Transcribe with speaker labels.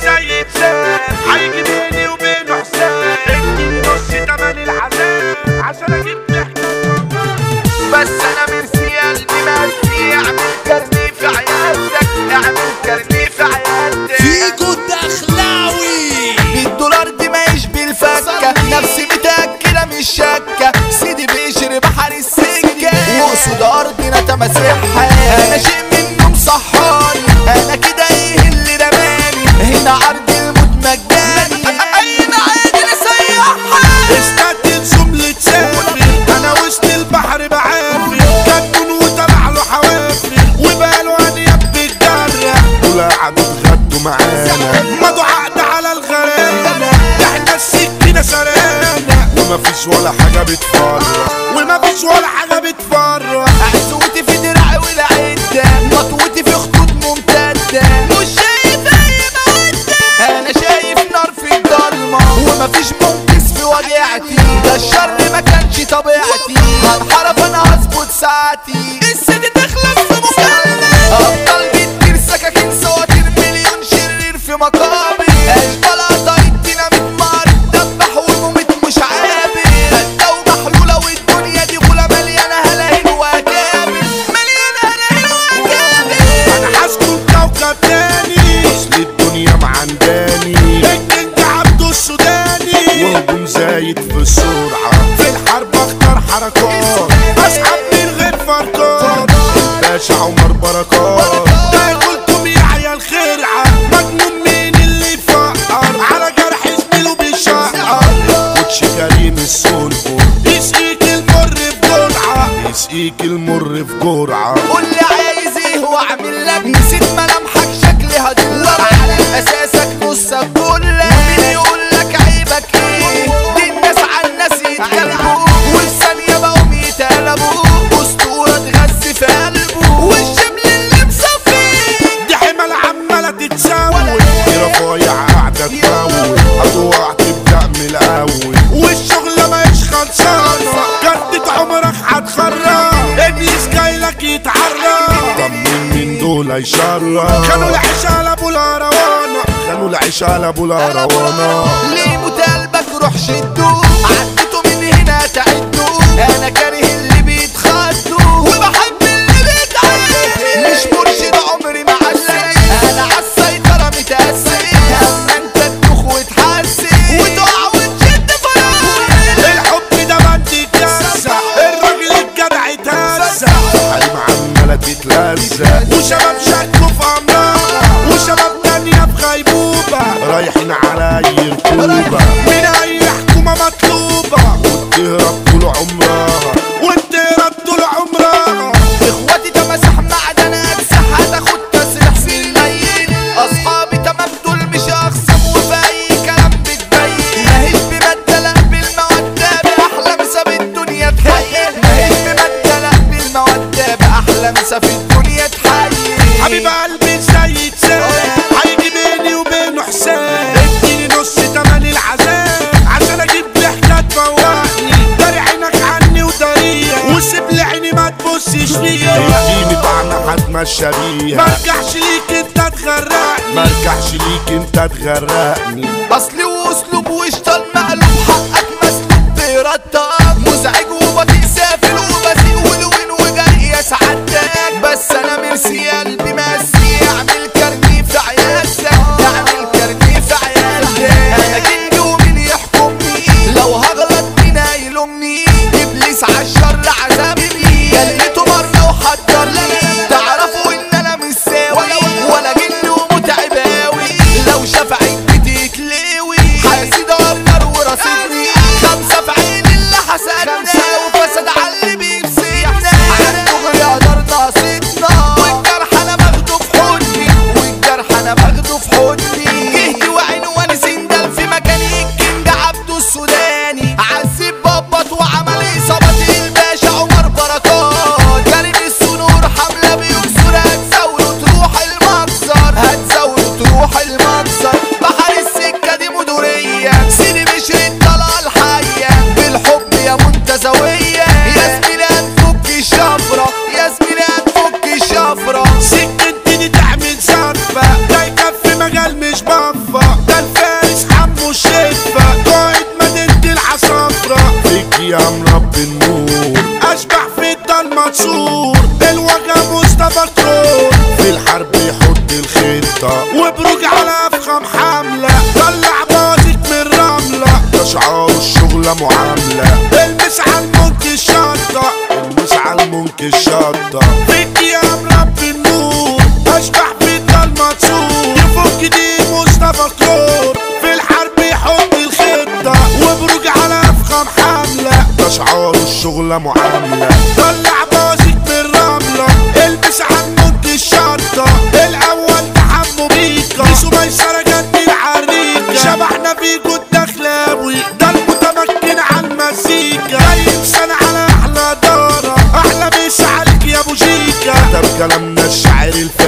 Speaker 1: سيد سام هيجي بيني وبينه حساب اديني نص تمن العذاب عشان اجيب ضحكة
Speaker 2: بس انا
Speaker 1: سرقانا ومفيش ولا حاجة بتفرق. ومفيش ولا حاجة بتفرق.
Speaker 2: عزوتي في دراعي والعدة مطوتي في خطوط ممتدة. مش شايف أي مودة أنا شايف نار في الضلمة. ومفيش منقذ في وجعتي. ده الشر ما كانش طبيعتي. هنحرف أنا هظبط ساعتي. السيدي تخلص في مكالمة
Speaker 1: تاني اصل الدنيا معنداني الجنج عبده السوداني. وهجوم زايد في السرعة. في الحرب اختار حركات. اسحب من غير فرقات الباشا عمر بركات. ده قلتم يا عيال خرعة. مجنون مين اللي يفقر على جرح زميله بيشقر كوتش كريم السنبل يسقيك المر في جرعة يسقيك المر في جرعة
Speaker 2: قول لي
Speaker 1: عمالة تتساوي دي رفايع قاعدة تموت هتقع تبدأ من الأول والشغلة ماهيش خلصانة جدة عمرك هتخرب ابليس جايلك يتعرف طب مين من دول هيشرف خانوا العيش على ابو الهروانة خانوا العيش على ابو الهروانة
Speaker 2: ليه متقلبك روح شدوه عدته من هنا تعدوه
Speaker 1: رايحين على ركوبة من أي حكومة مطلوبة؟ وتهرب طول عمرها وتهرب طول عمرها
Speaker 2: اخواتي تمسح معدن اكسح هتاخد تسريح في الليل. اصحابي تمام دول مش اخصم وفي اي كلام بتبين ماهيش بمادة لا بالمودة باحلى مسا في الدنيا تحيل ماهيش بمادة لا بالمودة باحلى مسا في الدنيا
Speaker 1: فيا اديني طعم هتمشى بيها مرجعش ليك انت تغرقني مرجعش ليك انت تغرقني
Speaker 2: اصلي واسلوب واشتغل ايام رب النور اشبع في الدال منصور مصطفى كرور في
Speaker 1: الحرب يحط الخطه وبروج على افخم حمله طلع باطك من رمله ده شعار الشغله شغلة معاملة طلع باشك من الرملة البس عمود الشرطة الأول تحبوا بيكا مشوا ميسرة جنبي العريكة شبحنا فيكو الدخلاوي ده المتمكن عالمزيكا أي إنسان على أحلى دارة أحلى بيش عليك يا أبو جيكا. ده بكلامنا الشاعري الفاتح